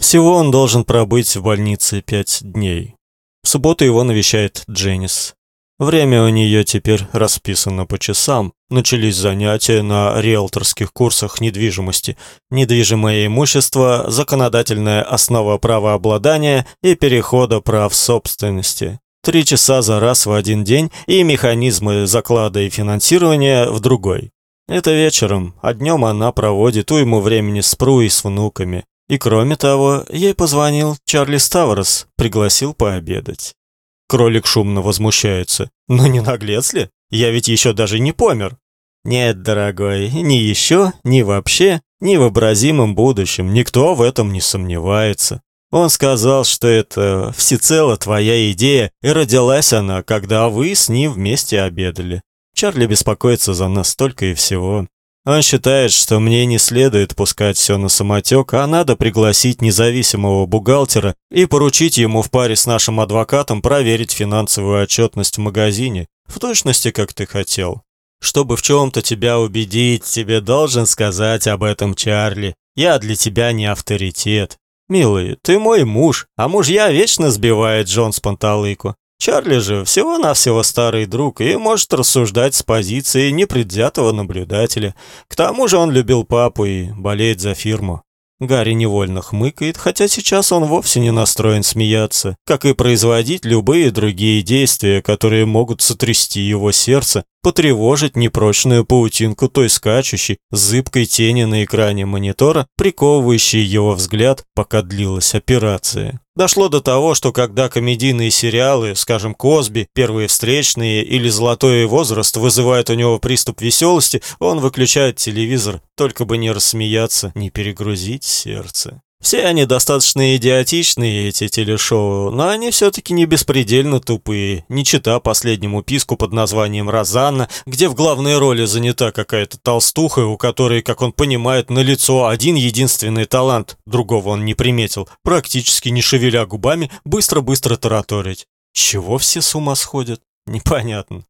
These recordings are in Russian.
Всего он должен пробыть в больнице пять дней. В субботу его навещает Дженнис. Время у нее теперь расписано по часам. Начались занятия на риэлторских курсах недвижимости, недвижимое имущество, законодательная основа правообладания и перехода прав собственности. Три часа за раз в один день и механизмы заклада и финансирования в другой. Это вечером, а днем она проводит уйму времени с Пру и с внуками. И кроме того, ей позвонил Чарли Ставрос, пригласил пообедать. Кролик шумно возмущается. «Ну не наглец ли? Я ведь еще даже не помер». «Нет, дорогой, ни еще, ни вообще, ни в образимом будущем. Никто в этом не сомневается. Он сказал, что это всецело твоя идея, и родилась она, когда вы с ним вместе обедали. Чарли беспокоится за нас только и всего. Он считает, что мне не следует пускать все на самотек, а надо пригласить независимого бухгалтера и поручить ему в паре с нашим адвокатом проверить финансовую отчетность в магазине, в точности, как ты хотел. Чтобы в чем-то тебя убедить, тебе должен сказать об этом Чарли. Я для тебя не авторитет. Милый, ты мой муж, а мужья вечно сбивает Джон с панталыку. Чарли же всего-навсего старый друг и может рассуждать с позиции непредвзятого наблюдателя. К тому же он любил папу и болеет за фирму. Гарри невольно хмыкает, хотя сейчас он вовсе не настроен смеяться, как и производить любые другие действия, которые могут сотрясти его сердце, потревожить непрочную паутинку той скачущей, зыбкой тени на экране монитора, приковывающей его взгляд, пока длилась операция. Дошло до того, что когда комедийные сериалы, скажем, «Косби», «Первые встречные» или «Золотой возраст» вызывают у него приступ веселости, он выключает телевизор, только бы не рассмеяться, не перегрузить сердце. Все они достаточно идиотичные, эти телешоу, но они все-таки не беспредельно тупые, не чита последнему писку под названием «Розанна», где в главной роли занята какая-то толстуха, у которой, как он понимает, на лицо один единственный талант, другого он не приметил, практически не шевеля губами, быстро-быстро тараторить. Чего все с ума сходят? Непонятно.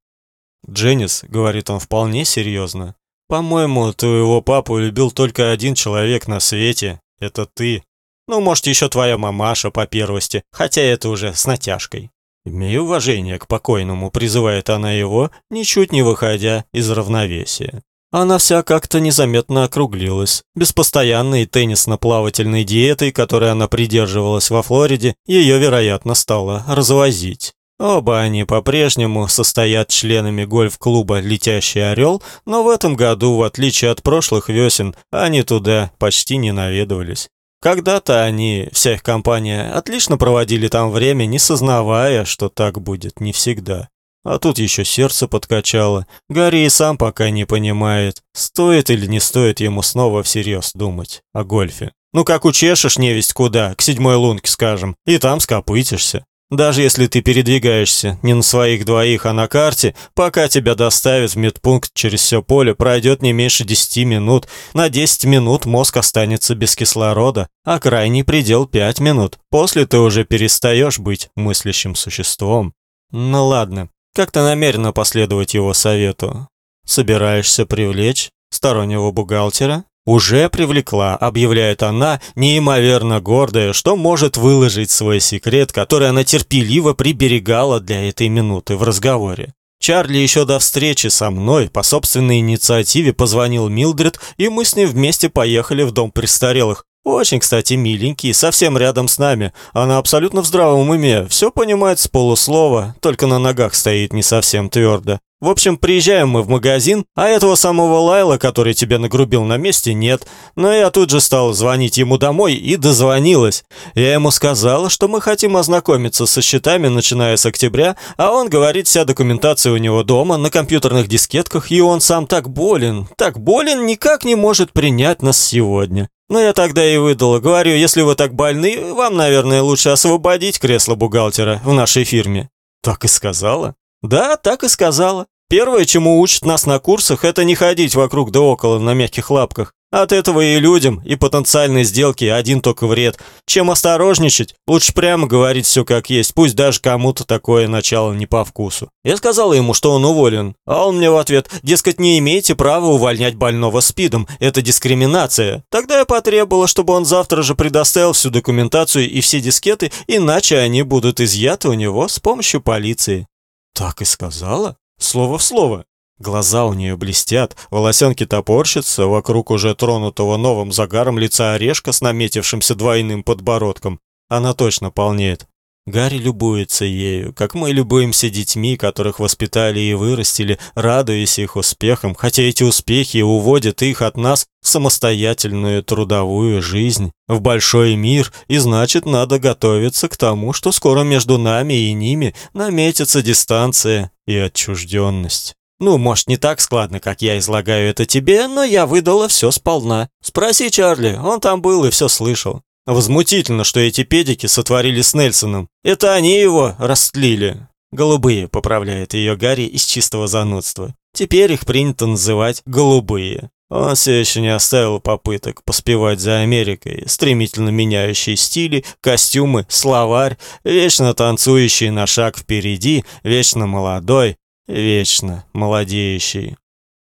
«Дженнис», — говорит он вполне серьезно, — «по-моему, твоего папу любил только один человек на свете, это ты. Ну, может, еще твоя мамаша по первости, хотя это уже с натяжкой. Имею уважение к покойному, призывает она его, ничуть не выходя из равновесия. Она вся как-то незаметно округлилась. Без постоянной теннисно-плавательной диеты, которой она придерживалась во Флориде, ее, вероятно, стало развозить. Оба они по-прежнему состоят членами гольф-клуба «Летящий орел», но в этом году, в отличие от прошлых весен, они туда почти не наведывались. Когда-то они, вся их компания, отлично проводили там время, не сознавая, что так будет не всегда. А тут еще сердце подкачало. Гарри и сам пока не понимает, стоит или не стоит ему снова всерьез думать о гольфе. Ну как учешешь невесть куда, к седьмой лунке, скажем, и там скопытишься. Даже если ты передвигаешься не на своих двоих, а на карте, пока тебя доставят в медпункт через все поле, пройдет не меньше 10 минут. На 10 минут мозг останется без кислорода, а крайний предел 5 минут. После ты уже перестаешь быть мыслящим существом. Ну ладно, как ты намерена последовать его совету? Собираешься привлечь стороннего бухгалтера? Уже привлекла, объявляет она, неимоверно гордая, что может выложить свой секрет, который она терпеливо приберегала для этой минуты в разговоре. Чарли еще до встречи со мной по собственной инициативе позвонил Милдред, и мы с ней вместе поехали в дом престарелых. Очень, кстати, миленький, совсем рядом с нами. Она абсолютно в здравом уме, все понимает с полуслова, только на ногах стоит не совсем твердо. В общем, приезжаем мы в магазин, а этого самого Лайла, который тебя нагрубил на месте, нет. Но я тут же стал звонить ему домой и дозвонилась. Я ему сказала, что мы хотим ознакомиться со счетами, начиная с октября, а он говорит, вся документация у него дома, на компьютерных дискетках, и он сам так болен, так болен, никак не может принять нас сегодня. Но я тогда и выдала, говорю, если вы так больны, вам, наверное, лучше освободить кресло бухгалтера в нашей фирме. Так и сказала. Да, так и сказала. Первое, чему учат нас на курсах, это не ходить вокруг да около на мягких лапках. От этого и людям, и потенциальной сделки один только вред. Чем осторожничать, лучше прямо говорить все как есть, пусть даже кому-то такое начало не по вкусу. Я сказала ему, что он уволен, а он мне в ответ, дескать, не имеете права увольнять больного СПИДом, это дискриминация. Тогда я потребовала, чтобы он завтра же предоставил всю документацию и все дискеты, иначе они будут изъяты у него с помощью полиции. Так и сказала? Слово в слово. Глаза у нее блестят, волосенки топорщатся, вокруг уже тронутого новым загаром лица орешка с наметившимся двойным подбородком. Она точно полнеет. Гарри любуется ею, как мы любуемся детьми, которых воспитали и вырастили, радуясь их успехам, хотя эти успехи уводят их от нас в самостоятельную трудовую жизнь, в большой мир, и значит, надо готовиться к тому, что скоро между нами и ними наметится дистанция и отчужденность. Ну, может, не так складно, как я излагаю это тебе, но я выдала все сполна. Спроси Чарли, он там был и все слышал. Возмутительно, что эти педики сотворили с Нельсоном. Это они его растлили. Голубые, поправляет ее Гарри из чистого занудства. Теперь их принято называть голубые. Он все еще не оставил попыток поспевать за Америкой, стремительно меняющие стили, костюмы, словарь, вечно танцующий на шаг впереди, вечно молодой, Вечно молодеющий.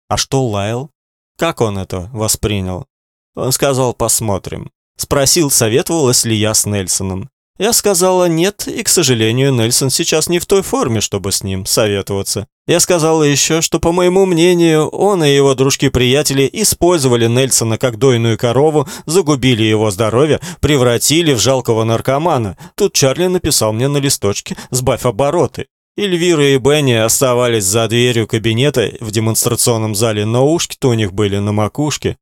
А что Лайл? Как он это воспринял? Он сказал, посмотрим. Спросил, советовалась ли я с Нельсоном. Я сказала нет, и, к сожалению, Нельсон сейчас не в той форме, чтобы с ним советоваться. Я сказала еще, что, по моему мнению, он и его дружки-приятели использовали Нельсона как дойную корову, загубили его здоровье, превратили в жалкого наркомана. Тут Чарли написал мне на листочке «Сбавь обороты». Эльвира и Бенни оставались за дверью кабинета в демонстрационном зале, но ушки-то у них были на макушке.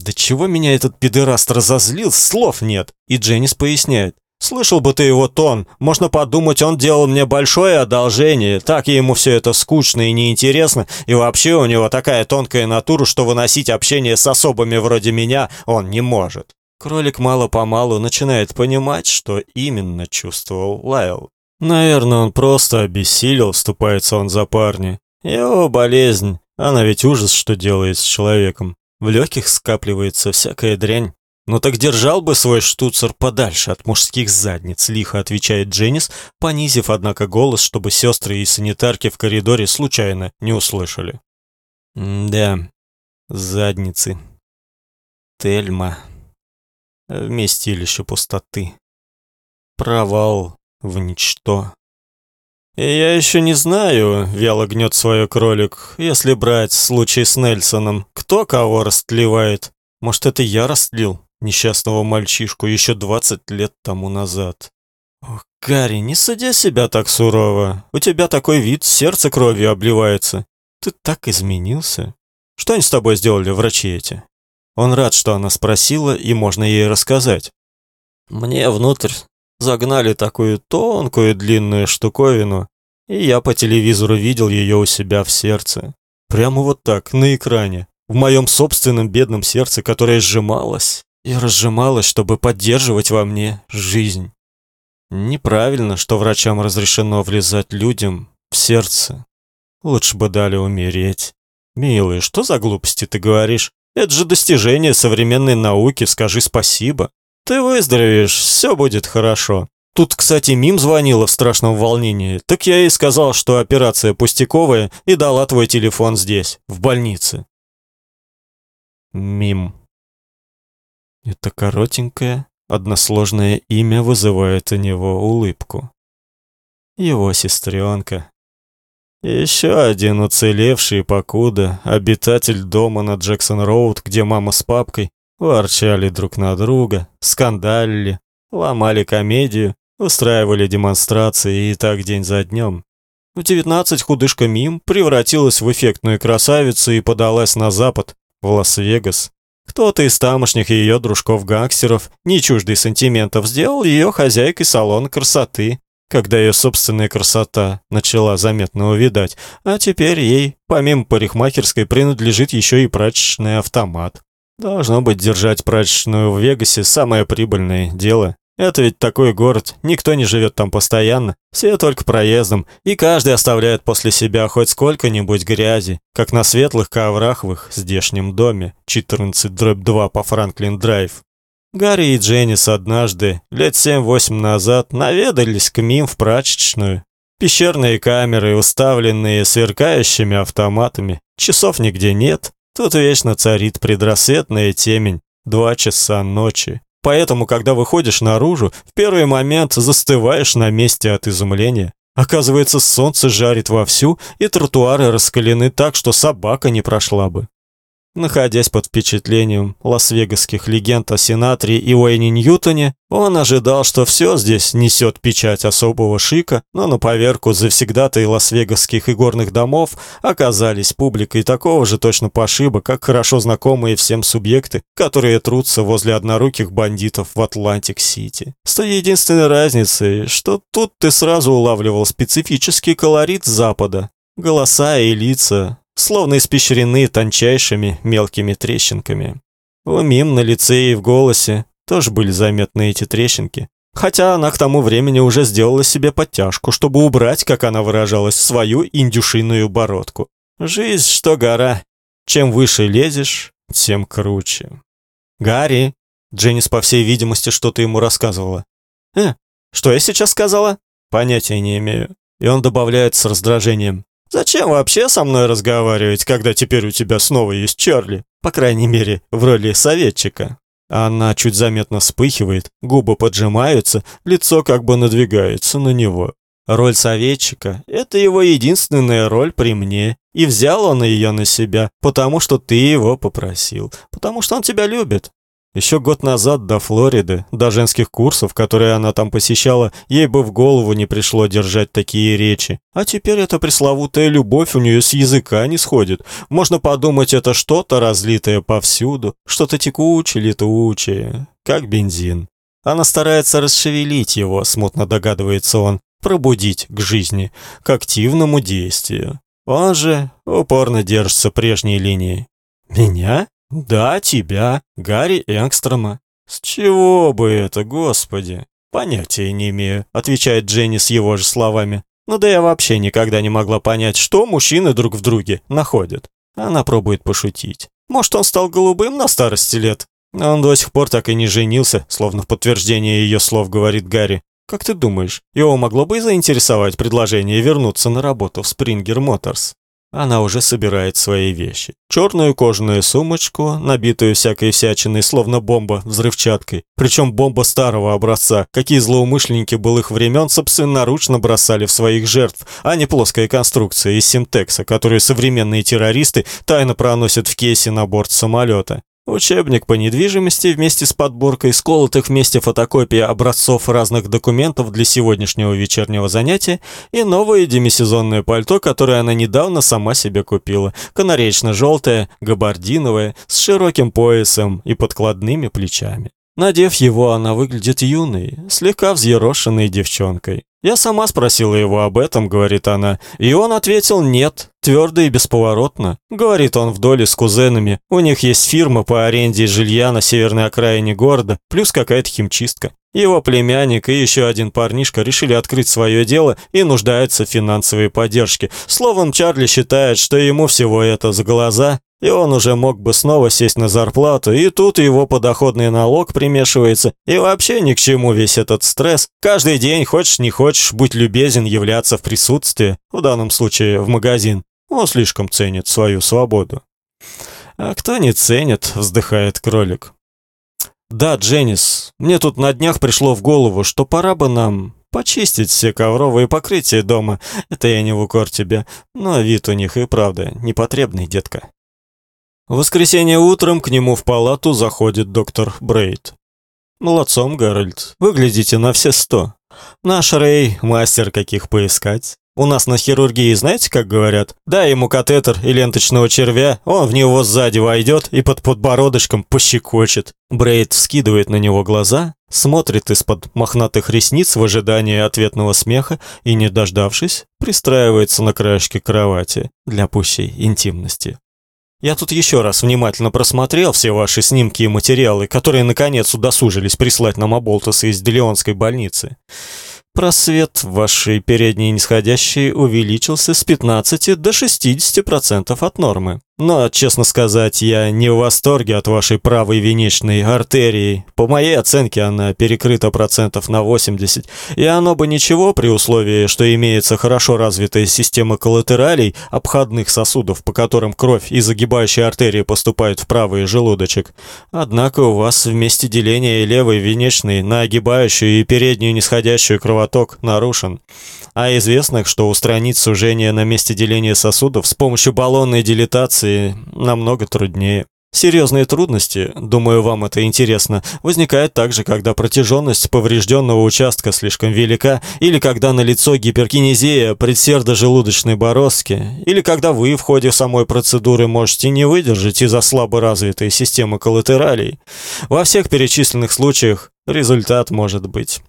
«Да чего меня этот пидораст разозлил, слов нет!» И Дженнис поясняет. «Слышал бы ты его тон. Можно подумать, он делал мне большое одолжение. Так ему все это скучно и неинтересно. И вообще у него такая тонкая натура, что выносить общение с особыми вроде меня он не может». Кролик мало-помалу начинает понимать, что именно чувствовал Лайл. Наверное, он просто обессилел, вступается он за парня. Его болезнь, она ведь ужас, что делает с человеком. В легких скапливается всякая дрянь. «Ну так держал бы свой штуцер подальше от мужских задниц», — лихо отвечает Дженнис, понизив, однако, голос, чтобы сестры и санитарки в коридоре случайно не услышали. «Да, задницы. Тельма. Вместилище пустоты. Провал в ничто. Я еще не знаю, вяло гнет свое кролик, если брать случай с Нельсоном, кто кого растлевает. Может, это я растлил несчастного мальчишку еще двадцать лет тому назад. Ох, Гарри, не садя себя так сурово. У тебя такой вид, сердце кровью обливается. Ты так изменился. Что они с тобой сделали, врачи эти? Он рад, что она спросила, и можно ей рассказать. Мне внутрь Загнали такую тонкую длинную штуковину, и я по телевизору видел ее у себя в сердце. Прямо вот так, на экране. В моем собственном бедном сердце, которое сжималось и разжималось, чтобы поддерживать во мне жизнь. Неправильно, что врачам разрешено влезать людям в сердце. Лучше бы дали умереть. Милый, что за глупости ты говоришь? Это же достижение современной науки, скажи спасибо. Ты выздоровеешь, все будет хорошо. Тут, кстати, Мим звонила в страшном волнении. Так я ей сказал, что операция пустяковая, и дала твой телефон здесь, в больнице. Мим. Это коротенькое, односложное имя вызывает у него улыбку. Его сестренка. Еще один уцелевший покуда, обитатель дома на Джексон-Роуд, где мама с папкой ворчали друг на друга, скандалили, ломали комедию, устраивали демонстрации и так день за днем. В 19 худышка Мим превратилась в эффектную красавицу и подалась на запад, в Лас-Вегас. Кто-то из тамошних ее дружков-гангстеров, не чуждый сантиментов, сделал ее хозяйкой салона красоты, когда ее собственная красота начала заметно увидать, а теперь ей, помимо парикмахерской, принадлежит еще и прачечный автомат. Должно быть, держать прачечную в Вегасе самое прибыльное дело. Это ведь такой город, никто не живет там постоянно, все только проездом, и каждый оставляет после себя хоть сколько-нибудь грязи, как на светлых коврах в их здешнем доме, 14-2 по Франклин-драйв. Гарри и Дженнис однажды, лет семь-восемь назад, наведались к Мим в прачечную. Пещерные камеры, уставленные сверкающими автоматами. Часов нигде нет. Тут вечно царит предрассветная темень. Два часа ночи. Поэтому, когда выходишь наружу, в первый момент застываешь на месте от изумления. Оказывается, солнце жарит вовсю, и тротуары раскалены так, что собака не прошла бы. Находясь под впечатлением лас-вегасских легенд о Синатре и Уэйне Ньютоне, он ожидал, что все здесь несет печать особого шика, но на поверку завсегдатые лас-вегасских игорных домов оказались публикой такого же точно пошиба, как хорошо знакомые всем субъекты, которые трутся возле одноруких бандитов в Атлантик-Сити. С той единственной разницей, что тут ты сразу улавливал специфический колорит Запада. Голоса и лица, словно испещрены тончайшими мелкими трещинками. У Мим на лице и в голосе тоже были заметны эти трещинки, хотя она к тому времени уже сделала себе подтяжку, чтобы убрать, как она выражалась, свою индюшиную бородку. Жизнь что гора. Чем выше лезешь, тем круче. Гарри, Дженнис по всей видимости что-то ему рассказывала. Э, что я сейчас сказала? Понятия не имею. И он добавляет с раздражением: Зачем вообще со мной разговаривать, когда теперь у тебя снова есть Чарли? По крайней мере, в роли советчика. Она чуть заметно вспыхивает, губы поджимаются, лицо как бы надвигается на него. Роль советчика это его единственная роль при мне, и взял он ее на себя, потому что ты его попросил, потому что он тебя любит. Еще год назад до Флориды, до женских курсов, которые она там посещала, ей бы в голову не пришло держать такие речи. А теперь эта пресловутая любовь у нее с языка не сходит. Можно подумать, это что-то разлитое повсюду, что-то текучее, летучее, как бензин. Она старается расшевелить его, смутно догадывается он, пробудить к жизни, к активному действию. Он же упорно держится прежней линии. «Меня?» Да, тебя, Гарри Энгстрома. С чего бы это, господи? Понятия не имею, отвечает Дженни с его же словами. Ну да я вообще никогда не могла понять, что мужчины друг в друге находят. Она пробует пошутить. Может, он стал голубым на старости лет? Он до сих пор так и не женился, словно в подтверждение ее слов говорит Гарри. Как ты думаешь, его могло бы заинтересовать предложение вернуться на работу в Springer Motors? Она уже собирает свои вещи. Черную кожаную сумочку, набитую всякой всячиной, словно бомба взрывчаткой. Причем бомба старого образца, какие злоумышленники былых времен собственноручно бросали в своих жертв, а не плоская конструкция из симтекса, которую современные террористы тайно проносят в кейсе на борт самолета. Учебник по недвижимости вместе с подборкой сколотых вместе фотокопий образцов разных документов для сегодняшнего вечернего занятия и новое демисезонное пальто, которое она недавно сама себе купила, канареечно-желтое, габардиновое, с широким поясом и подкладными плечами. Надев его, она выглядит юной, слегка взъерошенной девчонкой. Я сама спросила его об этом, говорит она, и он ответил нет, твердо и бесповоротно. Говорит он в доле с кузенами. У них есть фирма по аренде жилья на северной окраине города, плюс какая-то химчистка. Его племянник и еще один парнишка решили открыть свое дело и нуждаются в финансовой поддержке. Словом, Чарли считает, что ему всего это за глаза, и он уже мог бы снова сесть на зарплату, и тут его подоходный налог примешивается, и вообще ни к чему весь этот стресс. Каждый день, хочешь не хочешь, будь любезен являться в присутствии, в данном случае в магазин. Он слишком ценит свою свободу. А кто не ценит, вздыхает кролик. Да, Дженнис, мне тут на днях пришло в голову, что пора бы нам почистить все ковровые покрытия дома. Это я не в укор тебе, но вид у них и правда непотребный, детка. В воскресенье утром к нему в палату заходит доктор Брейд. «Молодцом, Гарольд. Выглядите на все сто. Наш Рэй – мастер каких поискать. У нас на хирургии знаете, как говорят? Дай ему катетер и ленточного червя, он в него сзади войдет и под подбородочком пощекочет». Брейд вскидывает на него глаза, смотрит из-под мохнатых ресниц в ожидании ответного смеха и, не дождавшись, пристраивается на краешке кровати для пущей интимности. Я тут еще раз внимательно просмотрел все ваши снимки и материалы, которые наконец удосужились прислать нам Аболтусы из Делеонской больницы. Просвет вашей передней нисходящей увеличился с 15 до 60% от нормы. Но, честно сказать, я не в восторге от вашей правой венечной артерии. По моей оценке, она перекрыта процентов на 80, и оно бы ничего при условии, что имеется хорошо развитая система коллатералей, обходных сосудов, по которым кровь из загибающей артерии поступает в правый желудочек. Однако у вас в месте деления левой венечной на огибающую и переднюю нисходящую кровоток нарушен. А известно, что устранить сужение на месте деления сосудов с помощью баллонной дилатации операции намного труднее. Серьезные трудности, думаю, вам это интересно, возникают также, когда протяженность поврежденного участка слишком велика, или когда налицо гиперкинезия предсердо-желудочной бороздки, или когда вы в ходе самой процедуры можете не выдержать из-за слабо развитой системы коллатералей. Во всех перечисленных случаях результат может быть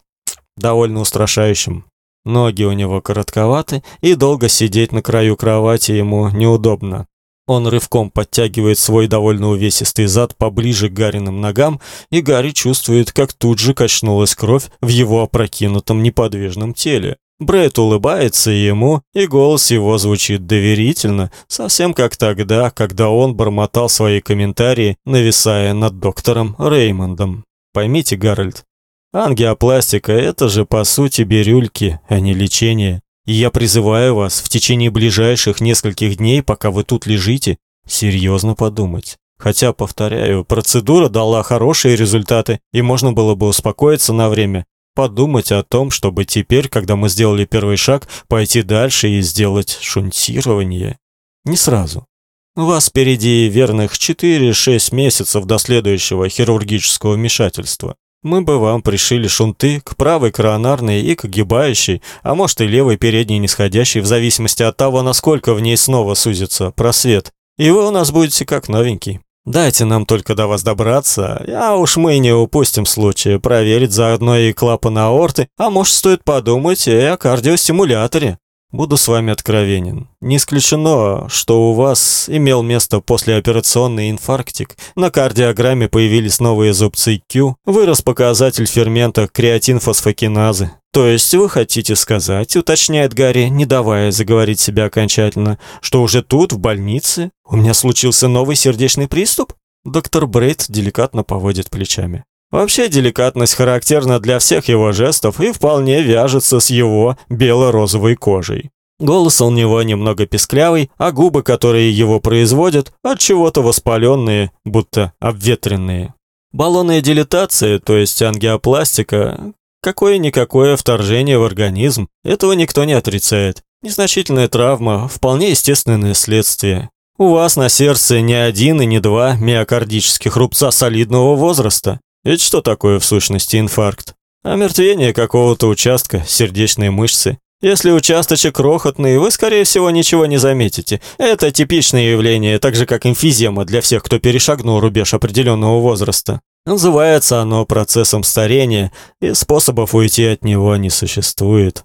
довольно устрашающим. Ноги у него коротковаты, и долго сидеть на краю кровати ему неудобно. Он рывком подтягивает свой довольно увесистый зад поближе к Гариным ногам, и Гарри чувствует, как тут же качнулась кровь в его опрокинутом неподвижном теле. Брэд улыбается ему, и голос его звучит доверительно, совсем как тогда, когда он бормотал свои комментарии, нависая над доктором Реймондом. Поймите, Гарольд, ангиопластика это же по сути бирюльки, а не лечение. Я призываю вас в течение ближайших нескольких дней, пока вы тут лежите, серьезно подумать. Хотя, повторяю, процедура дала хорошие результаты, и можно было бы успокоиться на время, подумать о том, чтобы теперь, когда мы сделали первый шаг, пойти дальше и сделать шунтирование. Не сразу. У вас впереди верных 4-6 месяцев до следующего хирургического вмешательства. Мы бы вам пришили шунты к правой коронарной и к огибающей, а может и левой передней нисходящей, в зависимости от того, насколько в ней снова сузится просвет. И вы у нас будете как новенький. Дайте нам только до вас добраться, а уж мы не упустим случая проверить заодно и клапан аорты, а может стоит подумать и о кардиостимуляторе. Буду с вами откровенен. Не исключено, что у вас имел место послеоперационный инфарктик. На кардиограмме появились новые зубцы Q, вырос показатель фермента креатинфосфокиназы. То есть вы хотите сказать, уточняет Гарри, не давая заговорить себя окончательно, что уже тут, в больнице, у меня случился новый сердечный приступ? Доктор Брейт деликатно поводит плечами. Вообще деликатность характерна для всех его жестов и вполне вяжется с его бело-розовой кожей. Голос у него немного песклявый, а губы, которые его производят, от чего-то воспаленные, будто обветренные. Баллонная дилатация, то есть ангиопластика, какое-никакое вторжение в организм, этого никто не отрицает. Незначительная травма вполне естественное следствие. У вас на сердце не один и не два миокардических рубца солидного возраста. Ведь что такое в сущности инфаркт? Омертвение какого-то участка сердечной мышцы. Если участочек крохотный, вы, скорее всего, ничего не заметите. Это типичное явление, так же как эмфизема для всех, кто перешагнул рубеж определенного возраста. Называется оно процессом старения, и способов уйти от него не существует.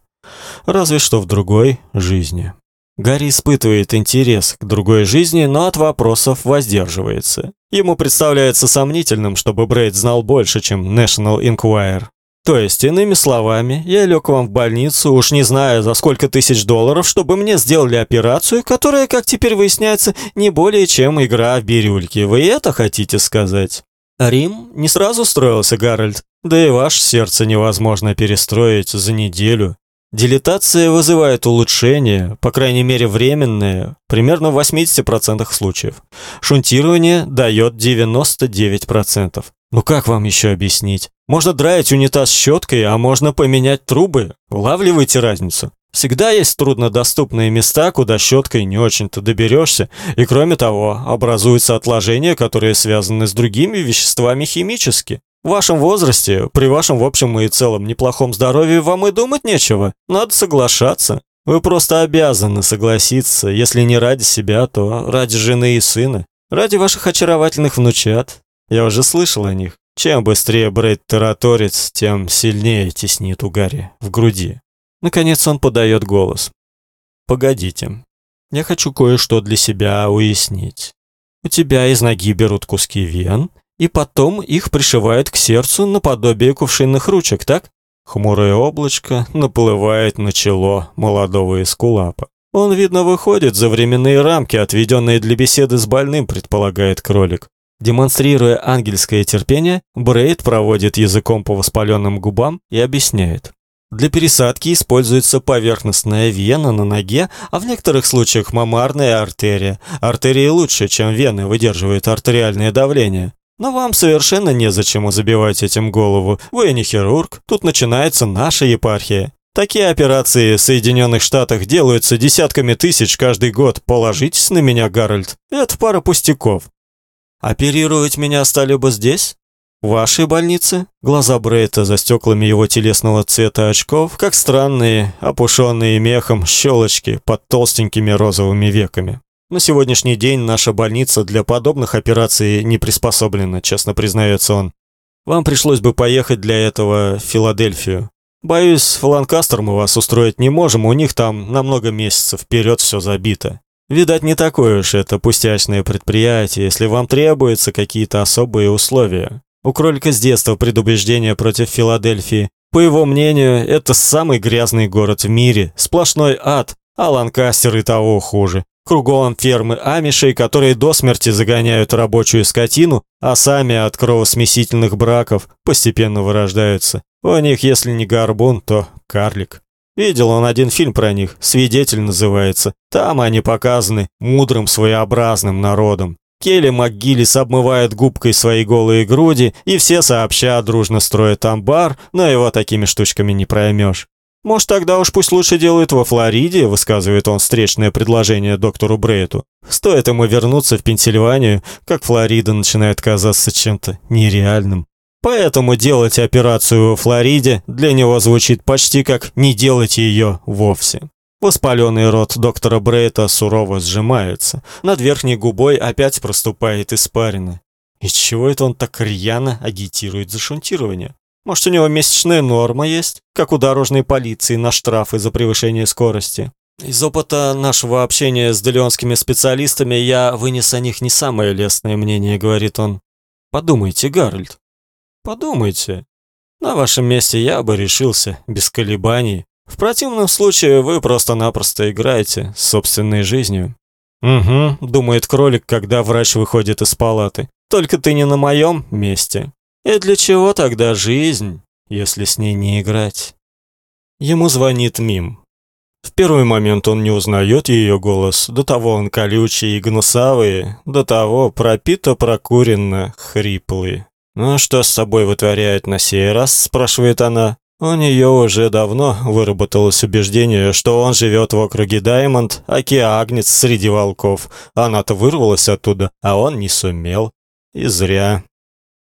Разве что в другой жизни. Гарри испытывает интерес к другой жизни, но от вопросов воздерживается. Ему представляется сомнительным, чтобы Брейд знал больше, чем National Enquirer. То есть, иными словами, я лег вам в больницу, уж не знаю за сколько тысяч долларов, чтобы мне сделали операцию, которая, как теперь выясняется, не более чем игра в бирюльки. Вы это хотите сказать? Рим не сразу строился, Гарольд. Да и ваше сердце невозможно перестроить за неделю. Дилетация вызывает улучшение, по крайней мере временное, примерно в 80% случаев. Шунтирование дает 99%. Ну как вам еще объяснить? Можно драить унитаз щеткой, а можно поменять трубы. Улавливаете разницу? Всегда есть труднодоступные места, куда щеткой не очень-то доберешься, и кроме того, образуются отложения, которые связаны с другими веществами химически. В вашем возрасте, при вашем в общем и целом неплохом здоровье вам и думать нечего. Надо соглашаться. Вы просто обязаны согласиться, если не ради себя, то ради жены и сына, ради ваших очаровательных внучат. Я уже слышал о них. Чем быстрее Брэд тараторит, тем сильнее теснит у Гарри в груди. Наконец он подает голос. Погодите. Я хочу кое-что для себя уяснить. У тебя из ноги берут куски вен, и потом их пришивают к сердцу наподобие кувшинных ручек, так? Хмурое облачко наплывает на чело молодого эскулапа. Он, видно, выходит за временные рамки, отведенные для беседы с больным, предполагает кролик. Демонстрируя ангельское терпение, Брейд проводит языком по воспаленным губам и объясняет. Для пересадки используется поверхностная вена на ноге, а в некоторых случаях мамарная артерия. Артерии лучше, чем вены, выдерживают артериальное давление. Но вам совершенно незачем забивать этим голову. Вы не хирург, тут начинается наша епархия. Такие операции в Соединенных Штатах делаются десятками тысяч каждый год. Положитесь на меня, Гарольд. Это пара пустяков. Оперировать меня стали бы здесь? В вашей больнице? Глаза Брейта за стеклами его телесного цвета очков, как странные, опушенные мехом щелочки под толстенькими розовыми веками. На сегодняшний день наша больница для подобных операций не приспособлена, честно признается он. Вам пришлось бы поехать для этого в Филадельфию. Боюсь, в Ланкастер мы вас устроить не можем, у них там на много месяцев вперед все забито. Видать, не такое уж это пустячное предприятие, если вам требуются какие-то особые условия. У кролика с детства предубеждение против Филадельфии. По его мнению, это самый грязный город в мире, сплошной ад, а Ланкастер и того хуже. Кругом фермы амишей, которые до смерти загоняют рабочую скотину, а сами от кровосмесительных браков постепенно вырождаются. У них, если не горбун, то карлик. Видел он один фильм про них, «Свидетель» называется. Там они показаны мудрым своеобразным народом. Келли МакГиллис обмывает губкой свои голые груди, и все сообща дружно строят амбар, но его такими штучками не проймешь. Может, тогда уж пусть лучше делают во Флориде, высказывает он встречное предложение доктору Брейту. Стоит ему вернуться в Пенсильванию, как Флорида начинает казаться чем-то нереальным. Поэтому делать операцию во Флориде для него звучит почти как не делать ее вовсе. Воспаленный рот доктора Брейта сурово сжимается. Над верхней губой опять проступает испарина. И чего это он так рьяно агитирует за шунтирование? Может, у него месячная норма есть, как у дорожной полиции на штрафы за превышение скорости. Из опыта нашего общения с делионскими специалистами я вынес о них не самое лестное мнение, говорит он. Подумайте, Гарольд. Подумайте. На вашем месте я бы решился без колебаний. В противном случае вы просто-напросто играете с собственной жизнью. Угу, думает кролик, когда врач выходит из палаты. Только ты не на моем месте. И для чего тогда жизнь, если с ней не играть? Ему звонит Мим. В первый момент он не узнает ее голос, до того он колючий и гнусавый, до того пропито прокуренно хриплый. «Ну что с собой вытворяет на сей раз?» – спрашивает она. У нее уже давно выработалось убеждение, что он живет в округе Даймонд, а Киагнец среди волков. Она-то вырвалась оттуда, а он не сумел. И зря.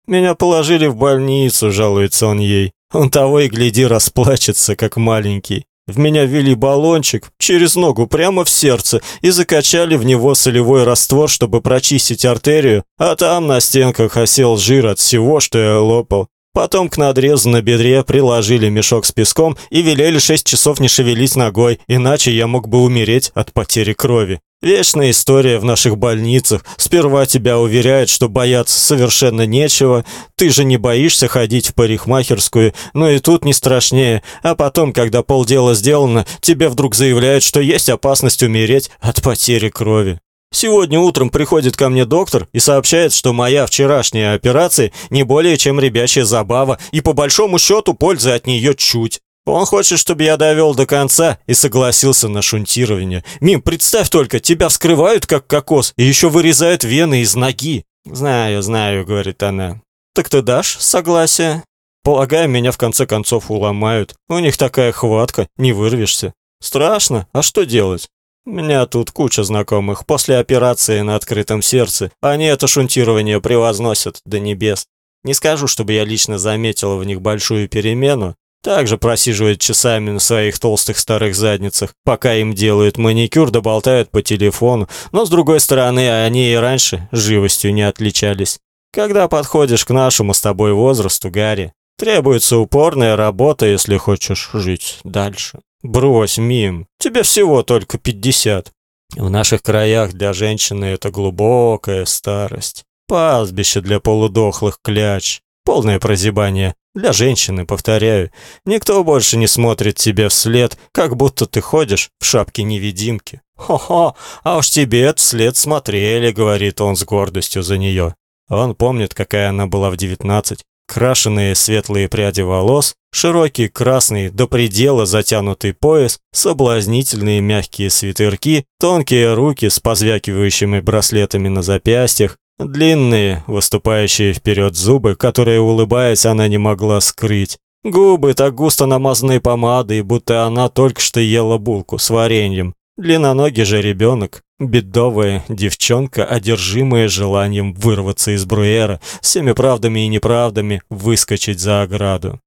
Меня положили в больницу, жалуется он ей. Он того и гляди расплачется, как маленький. В меня ввели баллончик через ногу прямо в сердце и закачали в него солевой раствор, чтобы прочистить артерию, а там на стенках осел жир от всего, что я лопал. Потом к надрезу на бедре приложили мешок с песком и велели шесть часов не шевелить ногой, иначе я мог бы умереть от потери крови. Вечная история в наших больницах. Сперва тебя уверяют, что бояться совершенно нечего. Ты же не боишься ходить в парикмахерскую, но и тут не страшнее. А потом, когда полдела сделано, тебе вдруг заявляют, что есть опасность умереть от потери крови. Сегодня утром приходит ко мне доктор и сообщает, что моя вчерашняя операция не более чем ребячья забава, и по большому счету пользы от нее чуть. Он хочет, чтобы я довел до конца и согласился на шунтирование. Мим, представь только, тебя вскрывают как кокос и еще вырезают вены из ноги. Знаю, знаю, говорит она. Так ты дашь согласие? Полагаю, меня в конце концов уломают. У них такая хватка, не вырвешься. Страшно, а что делать? Меня тут куча знакомых после операции на открытом сердце. Они это шунтирование превозносят до небес. Не скажу, чтобы я лично заметил в них большую перемену, также просиживают часами на своих толстых старых задницах, пока им делают маникюр да болтают по телефону, но с другой стороны, они и раньше живостью не отличались. Когда подходишь к нашему с тобой возрасту, Гарри, требуется упорная работа, если хочешь жить дальше. Брось, Мим, тебе всего только пятьдесят. В наших краях для женщины это глубокая старость. Пастбище для полудохлых кляч. Полное прозябание. Для женщины, повторяю. Никто больше не смотрит тебе вслед, как будто ты ходишь в шапке-невидимки. «Хо-хо, а уж тебе вслед смотрели», — говорит он с гордостью за нее. Он помнит, какая она была в девятнадцать. Крашеные светлые пряди волос, широкий красный до предела затянутый пояс, соблазнительные мягкие свитерки, тонкие руки с позвякивающими браслетами на запястьях, длинные, выступающие вперед зубы, которые, улыбаясь, она не могла скрыть. Губы так густо намазанные помадой, будто она только что ела булку с вареньем. Длинноногий же ребенок, бедовая девчонка, одержимая желанием вырваться из Бруэра, всеми правдами и неправдами выскочить за ограду.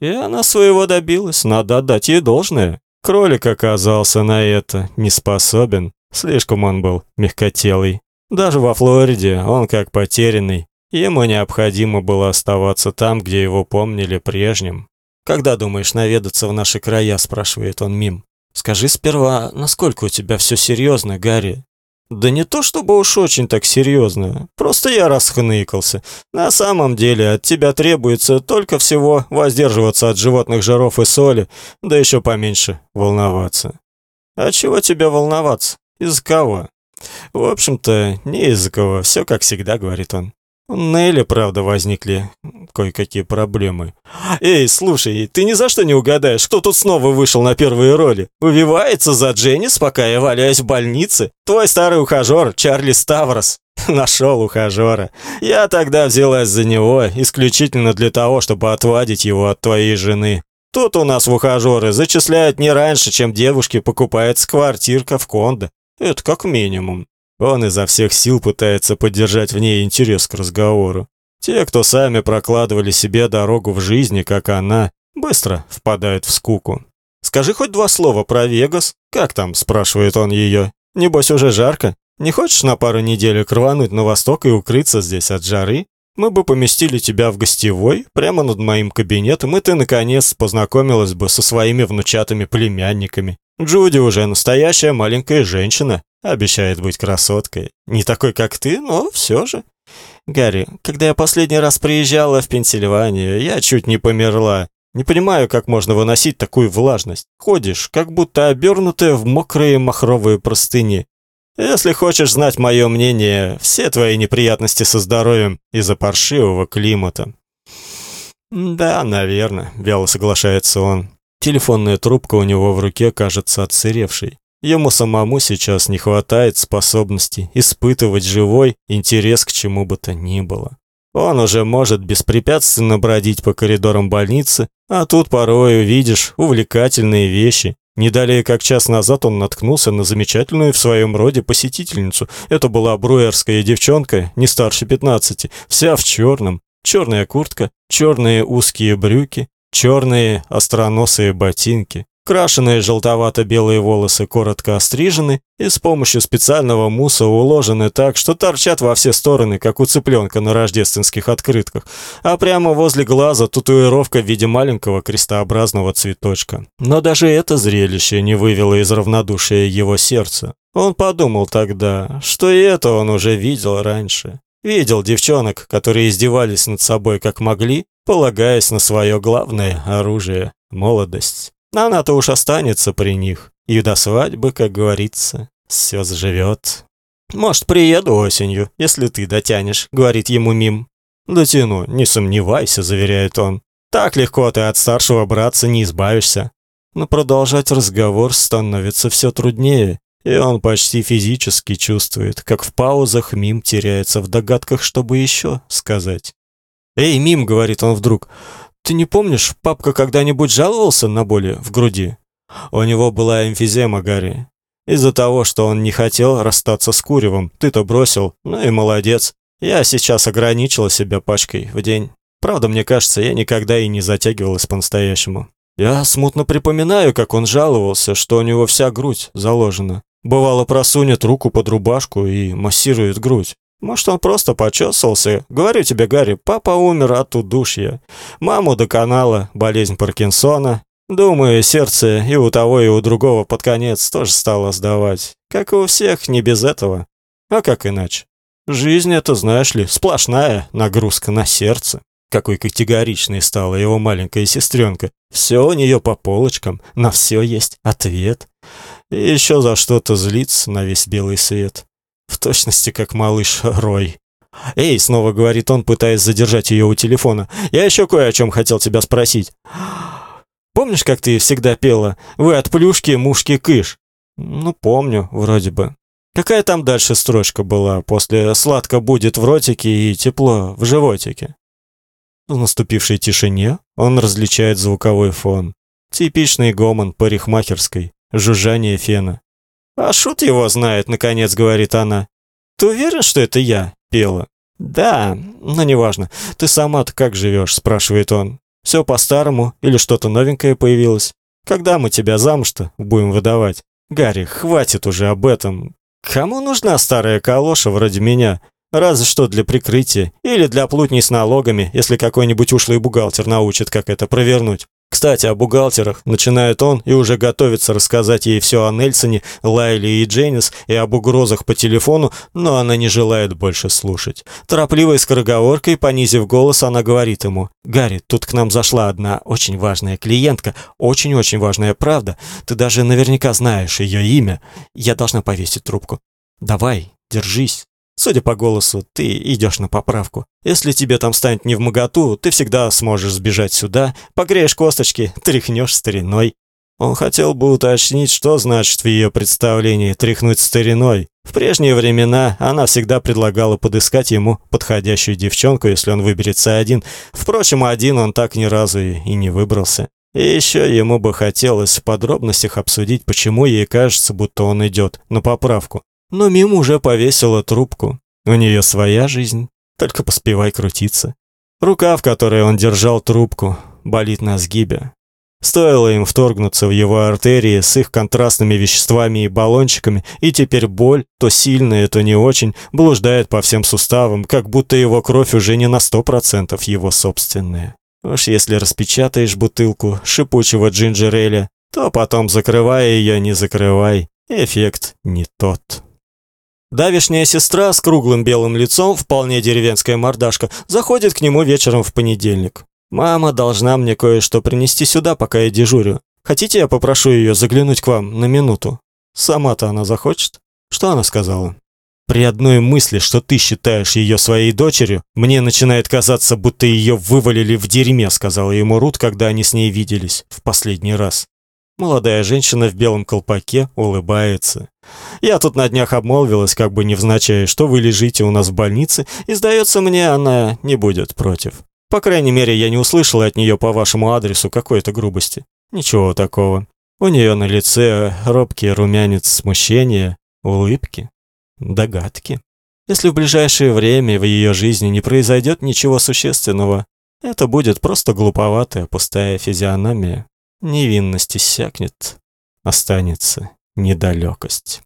И она своего добилась, надо отдать ей должное. Кролик оказался на это не способен, слишком он был мягкотелый. Даже во Флориде он как потерянный, ему необходимо было оставаться там, где его помнили прежним. «Когда думаешь наведаться в наши края?» – спрашивает он Мим. Скажи сперва, насколько у тебя все серьезно, Гарри? Да не то чтобы уж очень так серьезно, просто я расхныкался. На самом деле от тебя требуется только всего воздерживаться от животных жиров и соли, да еще поменьше волноваться. А чего тебе волноваться? Из-за кого? В общем-то, не из-за кого, все как всегда, говорит он. У Нелли, правда, возникли кое-какие проблемы. Эй, слушай, ты ни за что не угадаешь, кто тут снова вышел на первые роли? Увивается за Дженнис, пока я валяюсь в больнице? Твой старый ухажер, Чарли Ставрос. Нашел ухажера. Я тогда взялась за него исключительно для того, чтобы отвадить его от твоей жены. Тут у нас в ухажеры зачисляют не раньше, чем девушке покупается квартирка в кондо. Это как минимум. Он изо всех сил пытается поддержать в ней интерес к разговору. Те, кто сами прокладывали себе дорогу в жизни, как она, быстро впадают в скуку. «Скажи хоть два слова про Вегас. Как там?» – спрашивает он ее. «Небось уже жарко? Не хочешь на пару недель рвануть на восток и укрыться здесь от жары? Мы бы поместили тебя в гостевой, прямо над моим кабинетом, и ты, наконец, познакомилась бы со своими внучатыми племянниками. Джуди уже настоящая маленькая женщина, обещает быть красоткой. Не такой, как ты, но все же. Гарри, когда я последний раз приезжала в Пенсильванию, я чуть не померла. Не понимаю, как можно выносить такую влажность. Ходишь, как будто обернутая в мокрые махровые простыни. Если хочешь знать мое мнение, все твои неприятности со здоровьем из-за паршивого климата. Да, наверное, вяло соглашается он. Телефонная трубка у него в руке кажется отсыревшей. Ему самому сейчас не хватает способности испытывать живой интерес к чему бы то ни было. Он уже может беспрепятственно бродить по коридорам больницы, а тут порой увидишь увлекательные вещи. Не далее как час назад он наткнулся на замечательную в своем роде посетительницу. Это была бруерская девчонка, не старше 15, вся в черном. Черная куртка, черные узкие брюки, черные остроносые ботинки. Крашеные желтовато-белые волосы коротко острижены и с помощью специального муса уложены так, что торчат во все стороны, как у цыпленка на рождественских открытках, а прямо возле глаза татуировка в виде маленького крестообразного цветочка. Но даже это зрелище не вывело из равнодушия его сердца. Он подумал тогда, что и это он уже видел раньше. Видел девчонок, которые издевались над собой как могли, полагаясь на свое главное оружие – молодость. Она-то уж останется при них. И до свадьбы, как говорится, все заживет. «Может, приеду осенью, если ты дотянешь», — говорит ему Мим. «Дотяну, не сомневайся», — заверяет он. «Так легко ты от старшего братца не избавишься». Но продолжать разговор становится все труднее, и он почти физически чувствует, как в паузах Мим теряется в догадках, чтобы еще сказать. «Эй, Мим», — говорит он вдруг, ты не помнишь, папка когда-нибудь жаловался на боли в груди? У него была эмфизема, Гарри. Из-за того, что он не хотел расстаться с куревом, ты-то бросил. Ну и молодец. Я сейчас ограничила себя пачкой в день. Правда, мне кажется, я никогда и не затягивалась по-настоящему. Я смутно припоминаю, как он жаловался, что у него вся грудь заложена. Бывало, просунет руку под рубашку и массирует грудь. Может, он просто почесался. Говорю тебе, Гарри, папа умер от удушья. Маму доконала болезнь Паркинсона. Думаю, сердце и у того, и у другого под конец тоже стало сдавать. Как и у всех, не без этого. А как иначе? Жизнь это, знаешь ли, сплошная нагрузка на сердце. Какой категоричной стала его маленькая сестренка. Все у нее по полочкам, на все есть ответ. И еще за что-то злиться на весь белый свет. В точности, как малыш Рой. «Эй!» — снова говорит он, пытаясь задержать ее у телефона. «Я еще кое о чем хотел тебя спросить. Помнишь, как ты всегда пела? Вы от плюшки, мушки, кыш?» «Ну, помню, вроде бы». Какая там дальше строчка была после «сладко будет в ротике и тепло в животике»? В наступившей тишине он различает звуковой фон. Типичный гомон парикмахерской, жужжание фена. «А шут его знает», — наконец говорит она. «Ты уверен, что это я?» — пела. «Да, но неважно. Ты сама-то как живешь?» — спрашивает он. «Все по-старому или что-то новенькое появилось? Когда мы тебя замуж-то будем выдавать? Гарри, хватит уже об этом. Кому нужна старая калоша вроде меня? Разве что для прикрытия или для плутней с налогами, если какой-нибудь ушлый бухгалтер научит, как это провернуть. Кстати, о бухгалтерах начинает он и уже готовится рассказать ей все о Нельсоне, Лайле и Дженнис и об угрозах по телефону, но она не желает больше слушать. Торопливой скороговоркой, понизив голос, она говорит ему, «Гарри, тут к нам зашла одна очень важная клиентка, очень-очень важная правда. Ты даже наверняка знаешь ее имя. Я должна повесить трубку. Давай, держись». Судя по голосу, ты идешь на поправку. Если тебе там станет не в моготу, ты всегда сможешь сбежать сюда, погреешь косточки, тряхнешь стариной. Он хотел бы уточнить, что значит в ее представлении тряхнуть стариной. В прежние времена она всегда предлагала подыскать ему подходящую девчонку, если он выберется один. Впрочем, один он так ни разу и не выбрался. И еще ему бы хотелось в подробностях обсудить, почему ей кажется, будто он идет на поправку. Но Мим уже повесила трубку. У нее своя жизнь, только поспевай крутиться. Рука, в которой он держал трубку, болит на сгибе. Стоило им вторгнуться в его артерии с их контрастными веществами и баллончиками, и теперь боль, то сильная, то не очень, блуждает по всем суставам, как будто его кровь уже не на сто процентов его собственная. Уж если распечатаешь бутылку шипучего джинджер то потом, закрывая ее, не закрывай, эффект не тот. Давишняя сестра с круглым белым лицом, вполне деревенская мордашка, заходит к нему вечером в понедельник. «Мама должна мне кое-что принести сюда, пока я дежурю. Хотите, я попрошу ее заглянуть к вам на минуту?» Сама-то она захочет. Что она сказала? При одной мысли, что ты считаешь ее своей дочерью, мне начинает казаться, будто ее вывалили в дерьме, сказала ему Рут, когда они с ней виделись в последний раз. Молодая женщина в белом колпаке улыбается. Я тут на днях обмолвилась, как бы невзначай, что вы лежите у нас в больнице, и, сдается мне, она не будет против. По крайней мере, я не услышала от нее по вашему адресу какой-то грубости. Ничего такого. У нее на лице робкий румянец смущения, улыбки, догадки. Если в ближайшее время в ее жизни не произойдет ничего существенного, это будет просто глуповатая пустая физиономия невинность иссякнет, останется недалекость.